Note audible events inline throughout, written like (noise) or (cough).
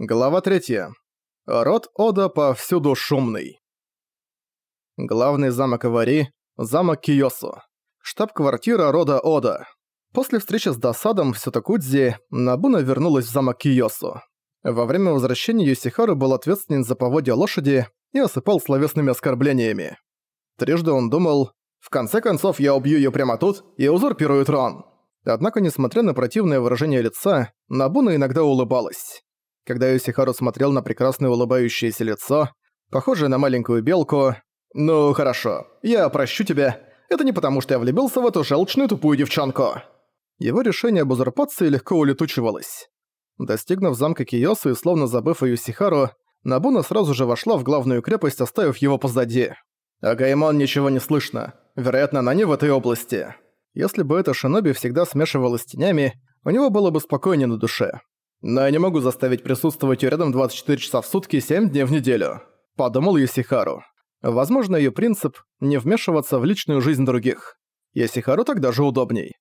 Глава 3. Род Ода повсюду шумный. Главный замок Авари – замок Киосу. Штаб-квартира рода Ода. После встречи с Досадом в Сютокудзи Набуна вернулась в замок Киосу. Во время возвращения Юсихару был ответственен за поводья лошади и осыпал словесными оскорблениями. Трижды он думал, в конце концов я убью ее прямо тут и узурпирую трон. Однако, несмотря на противное выражение лица, Набуна иногда улыбалась. Когда Юсихару смотрел на прекрасное улыбающееся лицо, похожее на маленькую белку, «Ну, хорошо, я прощу тебя. Это не потому, что я влюбился в эту желчную тупую девчонку». Его решение об узурпации легко улетучивалось. Достигнув замка Киосу и словно забыв о Юсихару, Набуна сразу же вошла в главную крепость, оставив его позади. А Гаймон ничего не слышно. Вероятно, она не в этой области. Если бы эта шиноби всегда смешивалась с тенями, у него было бы спокойнее на душе. Но я не могу заставить присутствовать рядом 24 часа в сутки 7 дней в неделю», – подумал Юсихару. Возможно, ее принцип – не вмешиваться в личную жизнь других. Юсихару тогда же удобней.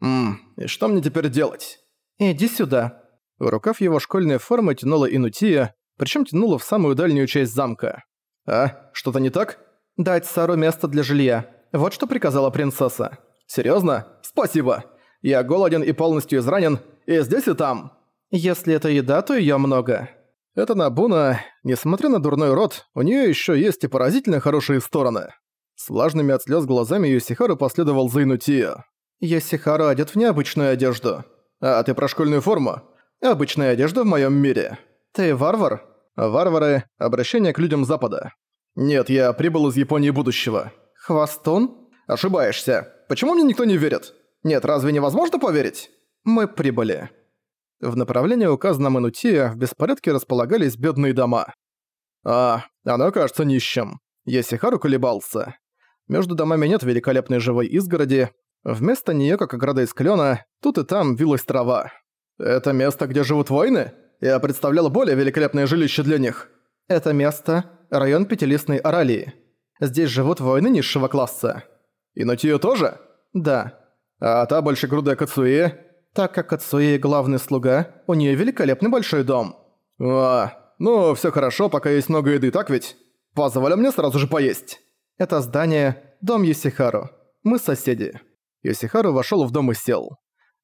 «Ммм, и что мне теперь делать?» «Иди сюда». Рукав его школьной формы тянула Инутия, причем тянула в самую дальнюю часть замка. «А, что-то не так?» «Дать Сару место для жилья. Вот что приказала принцесса». «Серьёзно? Спасибо. Я голоден и полностью изранен, и здесь, и там». Если это еда, то её много. Это Набуна, несмотря на дурной рот, у неё ещё есть и поразительно хорошие стороны. С влажными от слёз глазами Юсихару последовал за Инутио. Юсихару одет в необычную одежду. А ты про школьную форму? Обычная одежда в моём мире. Ты варвар? Варвары – обращение к людям Запада. Нет, я прибыл из Японии будущего. Хвостун? Ошибаешься. Почему мне никто не верит? Нет, разве невозможно поверить? Мы прибыли. В направлении, указанном Инутия, в беспорядке располагались бедные дома. А, оно кажется нищим. Есихару колебался. Между домами нет великолепной живой изгороди. Вместо нее, как ограда из клена, тут и там вилась трава. Это место, где живут войны? Я представлял более великолепное жилище для них. Это место – район Пятилистной Оралии. Здесь живут воины низшего класса. Инутию тоже? Да. А та большегрудая Кацуи так как Ацуи главный слуга, у нее великолепный большой дом. А, ну все хорошо, пока есть много еды, так ведь? Позволь мне сразу же поесть. Это здание – дом Юсихару. Мы соседи. Юсихару вошел в дом и сел.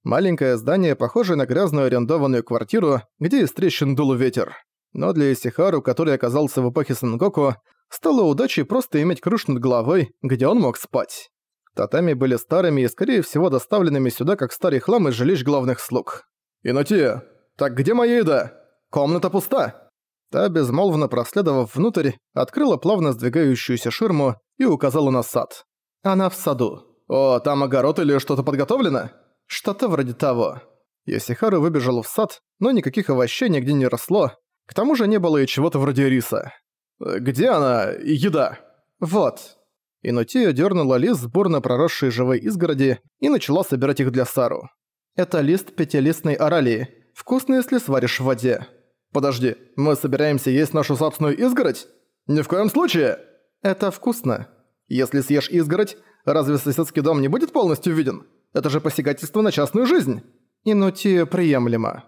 Маленькое здание, похожее на грязную арендованную квартиру, где из трещин дул ветер. Но для Юсихару, который оказался в эпохе Сангоку, стало удачей просто иметь крышу над головой, где он мог спать. Татами были старыми и, скорее всего, доставленными сюда как старый хлам из жилищ главных слуг. «Инутия, так где моя еда? Комната пуста!» Та, безмолвно проследовав внутрь, открыла плавно сдвигающуюся ширму и указала на сад. «Она в саду. О, там огород или что-то подготовлено?» «Что-то вроде того». Йосихару выбежал в сад, но никаких овощей нигде не росло, к тому же не было и чего-то вроде риса. «Где она? Еда?» «Вот». Инутия дернула лист с бурно проросшей живой изгороди и начала собирать их для Сару. «Это лист пятилистной оралии. Вкусно, если сваришь в воде». «Подожди, мы собираемся есть нашу собственную изгородь? Ни в коем случае!» «Это вкусно. Если съешь изгородь, разве соседский дом не будет полностью виден? Это же посягательство на частную жизнь!» Инутия приемлемо.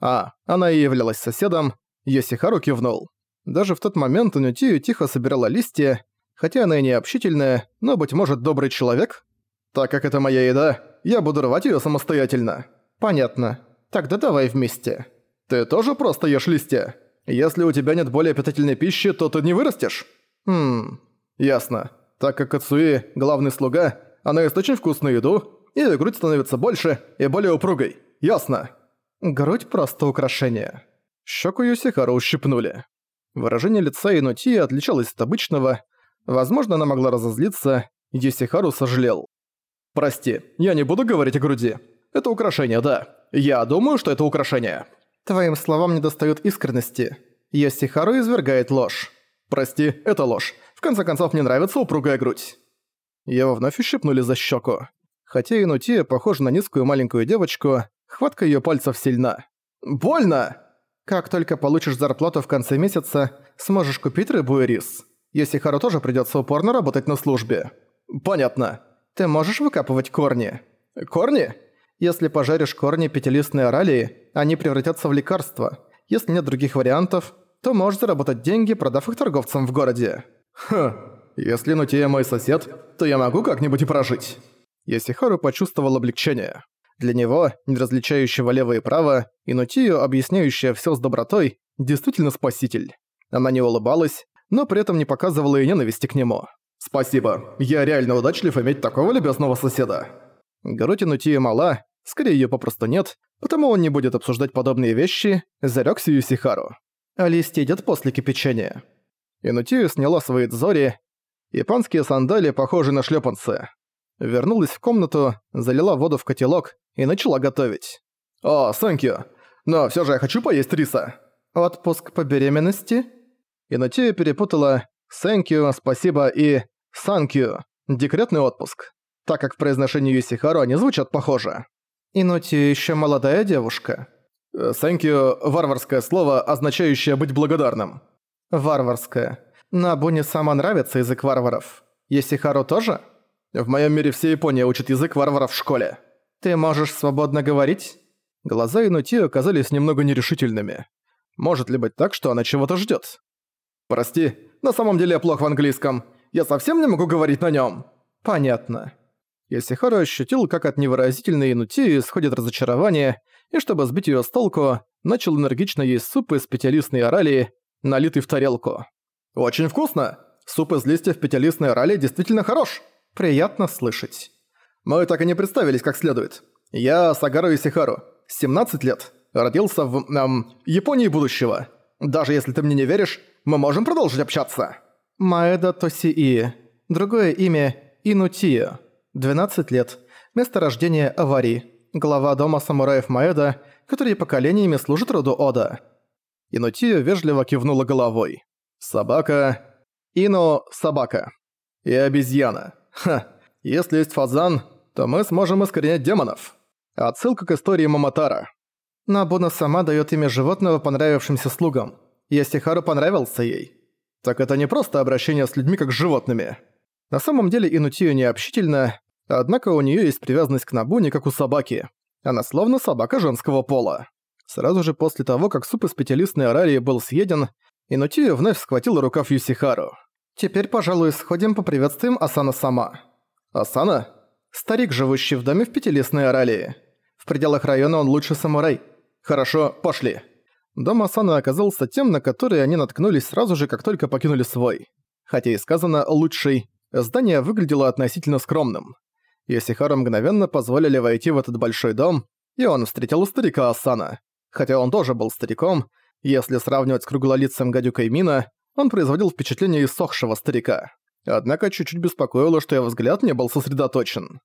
А, она и являлась соседом, Йосихару кивнул. Даже в тот момент Инутию тихо собирала листья, Хотя она и не общительная, но, быть может, добрый человек? Так как это моя еда, я буду рвать её самостоятельно. Понятно. Тогда давай вместе. Ты тоже просто ешь листья? Если у тебя нет более питательной пищи, то ты не вырастешь? Хм, ясно. Так как Ацуи – главный слуга, она ест очень вкусную еду, и грудь становится больше и более упругой. Ясно. Грудь просто украшение. Щеку Юсихару ущипнули. Выражение лица Инути отличалось от обычного, Возможно, она могла разозлиться, Есихару сожалел. «Прости, я не буду говорить о груди. Это украшение, да. Я думаю, что это украшение». «Твоим словам недостаёт искренности. Есихару извергает ложь». «Прости, это ложь. В конце концов, мне нравится упругая грудь». Его вновь ущипнули за щеку. Хотя Инутия похожа на низкую маленькую девочку, хватка её пальцев сильна. «Больно!» «Как только получишь зарплату в конце месяца, сможешь купить рыбу и рис. Если Хару тоже придётся упорно работать на службе. Понятно. Ты можешь выкапывать корни? Корни? Если пожаришь корни пятилистной оралии, они превратятся в лекарство. Если нет других вариантов, то можешь заработать деньги, продав их торговцам в городе. Ха, если Нутия мой сосед, то я могу как-нибудь и прожить. Ясихару почувствовал облегчение. Для него, не различающего лево и право, и Нутию, объясняющая все с добротой, действительно спаситель. Она не улыбалась, но при этом не показывала и ненависти к нему. «Спасибо, я реально удачлив иметь такого любезного соседа». Грудь Нутии мала, скорее её попросту нет, потому он не будет обсуждать подобные вещи, зарёкся Юсихару. А листья идёт после кипячения. Инутию сняла свои дзори, японские сандали, похожие на шлёпанцы. Вернулась в комнату, залила воду в котелок и начала готовить. «О, сэнкью, но всё же я хочу поесть риса». «Отпуск по беременности?» Инутия перепутала «сэнкью», «спасибо» и «санкью» – декретный отпуск, так как в произношении Юсихару они звучат похоже. Инутия ещё молодая девушка. «Сэнкью» – варварское слово, означающее «быть благодарным». Варварское. Набуне сама нравится язык варваров. Есихару тоже? В моем мире вся Япония учит язык варваров в школе. Ты можешь свободно говорить? Глаза Инути оказались немного нерешительными. Может ли быть так, что она чего-то ждет? Прости, на самом деле я плох в английском. Я совсем не могу говорить на нем. Понятно. Есихару ощутил, как от невыразительной Инути исходит разочарование, и чтобы сбить ее с толку, начал энергично есть суп из пятилистной оралии, налитый в тарелку. «Очень вкусно! Суп из листьев пятилистной орали действительно хорош! Приятно слышать. Мы так и не представились как следует. Я Сагару Исихару, 17 лет, родился в, эм, Японии будущего. Даже если ты мне не веришь, мы можем продолжить общаться». Маэда Тосии. Другое имя Инутия. 12 лет. Место рождения Авари. Глава дома самураев Маэда, который поколениями служит роду Ода. Инутия вежливо кивнула головой. Собака... Ино – собака. И обезьяна. Ха, если есть фазан, то мы сможем искоренять демонов. Отсылка к истории Маматара. Набуна сама дает имя животного понравившимся слугам. Ясихару понравился ей. Так это не просто обращение с людьми как с животными. На самом деле Инутию не общительна, однако у нее есть привязанность к Набуне, как у собаки. Она словно собака женского пола. Сразу же после того, как суп из пятилистной орарии был съеден, Инутия вновь схватила рукав Юсихару. «Теперь, пожалуй, сходим поприветствуем Асана сама». «Асана?» «Старик, живущий в доме в пятилистной оралии. В пределах района он лучший самурай. Хорошо, пошли». Дом Асана оказался тем, на который они наткнулись сразу же, как только покинули свой. Хотя и сказано «лучший», здание выглядело относительно скромным. Йосихару мгновенно позволили войти в этот большой дом, и он встретил старика Асана. Хотя он тоже был стариком, если сравнивать с круглолицем гадюкой Мина, он производил впечатление иссохшего старика. Однако чуть-чуть беспокоило, что его взгляд не был сосредоточен.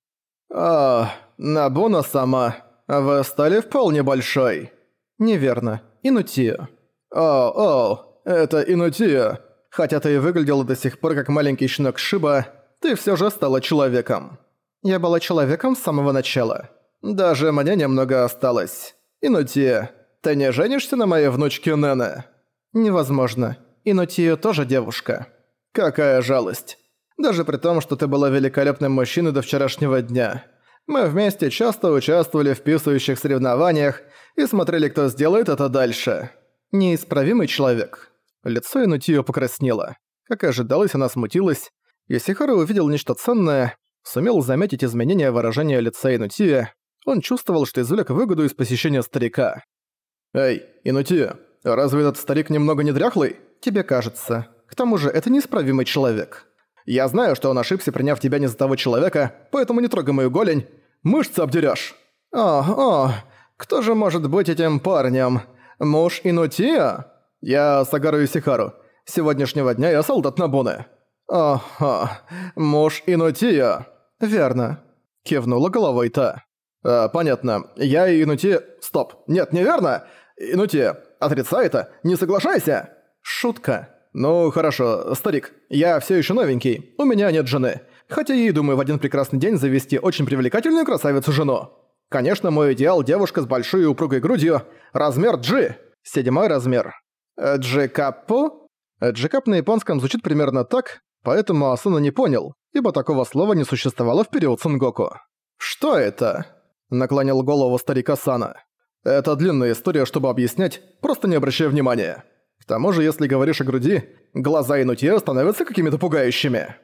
«А, Набуна сама, вы стали вполне большой». «Неверно. Инутия». «О, о, это Инутия. Хотя ты и выглядела до сих пор как маленький щенок Шиба, ты все же стала человеком». «Я была человеком с самого начала. Даже мне немного осталось. Инутия, ты не женишься на моей внучке Нэне?» «Невозможно. Инутия тоже девушка». «Какая жалость. Даже при том, что ты была великолепным мужчиной до вчерашнего дня. Мы вместе часто участвовали в писающих соревнованиях и смотрели, кто сделает это дальше. Неисправимый человек». Лицо Инутио покраснело. Как и ожидалось, она смутилась. Исихару увидел нечто ценное, сумел заметить изменения выражения лица Инутия. Он чувствовал, что извлек выгоду из посещения старика. «Эй, Инути, разве этот старик немного не дряхлый? Тебе кажется. К тому же это неисправимый человек. Я знаю, что он ошибся, приняв тебя не за того человека, поэтому не трогай мою голень. Мышцы обдерёшь». «О, о, кто же может быть этим парнем? Муж Инутия? Я Сагару Исихару. С сегодняшнего дня я солдат Набуны». «О, о, муж Инутия». «Верно», — кивнула головой та. «А, понятно. Я и Инути... Стоп. Нет, неверно. Инути, отрицай это, не соглашайся!» «Шутка. Ну, хорошо, старик, я все еще новенький, у меня нет жены. Хотя и думаю в один прекрасный день завести очень привлекательную красавицу-жену. Конечно, мой идеал – девушка с большой и упругой грудью, размер G, седьмой размер. Джикапу? Джикап на японском звучит примерно так, поэтому Асуна не понял, ибо такого слова не существовало в период Сунгоку. «Что это?» – наклонил голову старика Сана. Это длинная история, чтобы объяснять, просто не обращай внимания. К тому же, если говоришь о груди, глаза и нутье становятся какими-то пугающими.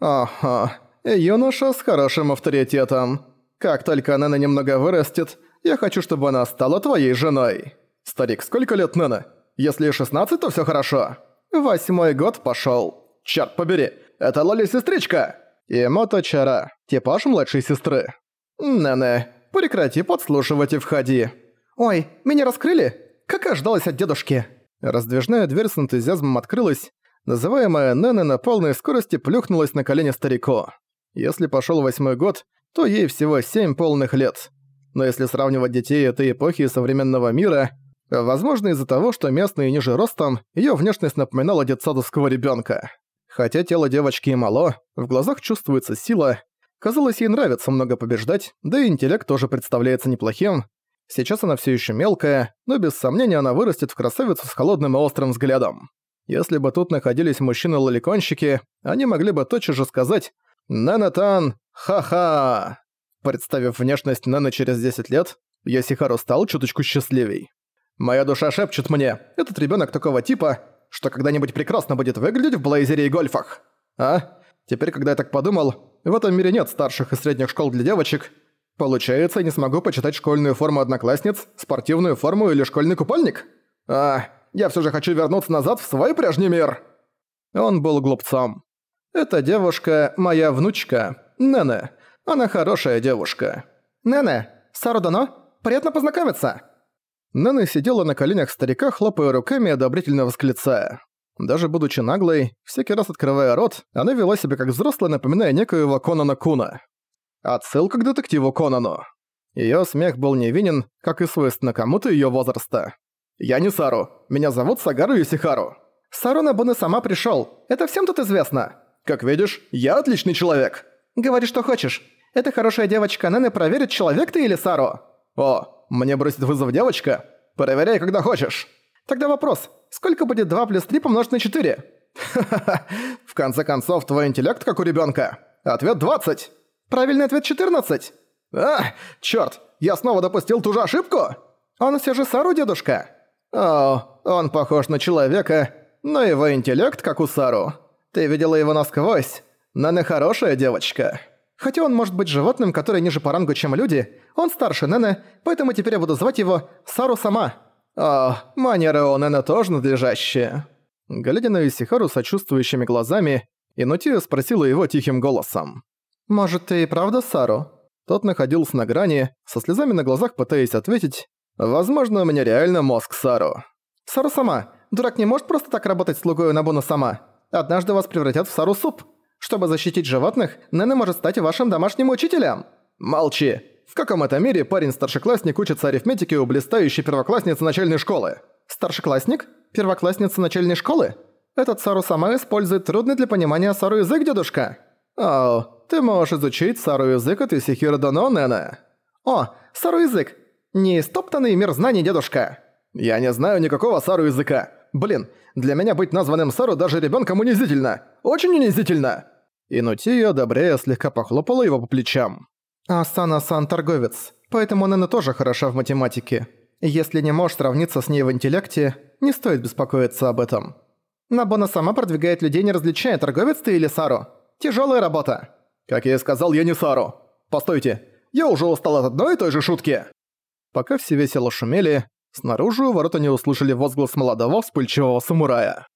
Ага, юноша с хорошим авторитетом. Как только Нэна немного вырастет, я хочу, чтобы она стала твоей женой. Старик, сколько лет Нэна? Если 16, то все хорошо. Восьмой год пошел. Черт побери, это Лоли-сестричка! Имото Чара, типаж младшей сестры. Нэне, прекрати подслушивать и входи. «Ой, меня раскрыли? Как и ожидалось от дедушки!» Раздвижная дверь с энтузиазмом открылась, называемая Нэна на полной скорости плюхнулась на колени старику. Если пошёл восьмой год, то ей всего семь полных лет. Но если сравнивать детей этой эпохи и современного мира, возможно из-за того, что местные ниже ростом, её внешность напоминала детсадовского ребёнка. Хотя тело девочки и мало, в глазах чувствуется сила, казалось, ей нравится много побеждать, да и интеллект тоже представляется неплохим, Сейчас она все еще мелкая, но без сомнения она вырастет в красавицу с холодным и острым взглядом. Если бы тут находились мужчины-лоликонщики, они могли бы тотчас же сказать «Нэнатан, ха-ха!». Представив внешность Нэна через 10 лет, Ясихару стал чуточку счастливей. «Моя душа шепчет мне, этот ребенок такого типа, что когда-нибудь прекрасно будет выглядеть в блейзере и гольфах. А? Теперь, когда я так подумал, в этом мире нет старших и средних школ для девочек, Получается, я не смогу почитать школьную форму одноклассниц, спортивную форму или школьный купальник? А, я все же хочу вернуться назад в свой прежний мир. Он был глупцом. Эта девушка моя внучка, Нене. Она хорошая девушка. Нене, Сарудано, приятно познакомиться. Нене сидела на коленях старика, хлопая руками и одобрительно восклицая. Даже будучи наглой, всякий раз открывая рот, она вела себя как взрослая, напоминая некоего Конана Куна. Отсылка к детективу Конану. Её смех был невинен, как и свойственно кому-то её возраста. «Я не Сару. Меня зовут Сагару Юсихару». «Сару Набуны сама пришёл. Это всем тут известно». «Как видишь, я отличный человек». «Говори, что хочешь. Эта хорошая девочка Нэне проверит, человек ты или Сару». «О, мне бросит вызов девочка? Проверяй, когда хочешь». «Тогда вопрос. Сколько будет 2 плюс 3 помножить на 4?» (laughs) «Ха-ха-ха. В конце концов, твой интеллект как у ребёнка. Ответ 20. Правильный ответ 14. А, чёрт, я снова допустил ту же ошибку? Он все же Сару, дедушка. О, он похож на человека, но его интеллект как у Сару. Ты видела его насквозь. Нана хорошая девочка. Хотя он может быть животным, которое ниже по рангу, чем люди, он старше Нэна, поэтому теперь я буду звать его Сару сама. О, манеры у Нэна тоже надлежащие. Глядя на Исихару сочувствующими глазами, Инутия спросила его тихим голосом. «Может, ты и правда Сару?» Тот находился на грани, со слезами на глазах пытаясь ответить. «Возможно, у меня реально мозг Сару». «Сару сама. Дурак не может просто так работать слугою Набуна сама. Однажды вас превратят в Сару суп. Чтобы защитить животных, Нэна может стать вашим домашним учителем». «Молчи. В каком это мире парень-старшеклассник учится арифметике у блистающей первоклассницы начальной школы?» «Старшеклассник? Первоклассница начальной школы?» Этот Сару сама использует трудный для понимания Сару язык, дедушка. «О, ты можешь изучить Сару язык от Исихира Дано, Нэна». «О, Сару язык! Не стоптанный мир знаний, дедушка!» «Я не знаю никакого Сару языка. Блин, для меня быть названным Сару даже ребенком унизительно. Очень унизительно!» Инутия, одобряя, слегка похлопала его по плечам. «Асана-сан торговец, поэтому Нэна тоже хороша в математике. Если не можешь сравниться с ней в интеллекте, не стоит беспокоиться об этом. Набона сама продвигает людей, не различая, торговец ты или Сару. Тяжелая работа. Как я и сказал, я не Сару. Постойте, я уже устал от одной и той же шутки. Пока все весело шумели, снаружи у ворота не услышали возглас молодого вспыльчивого самурая.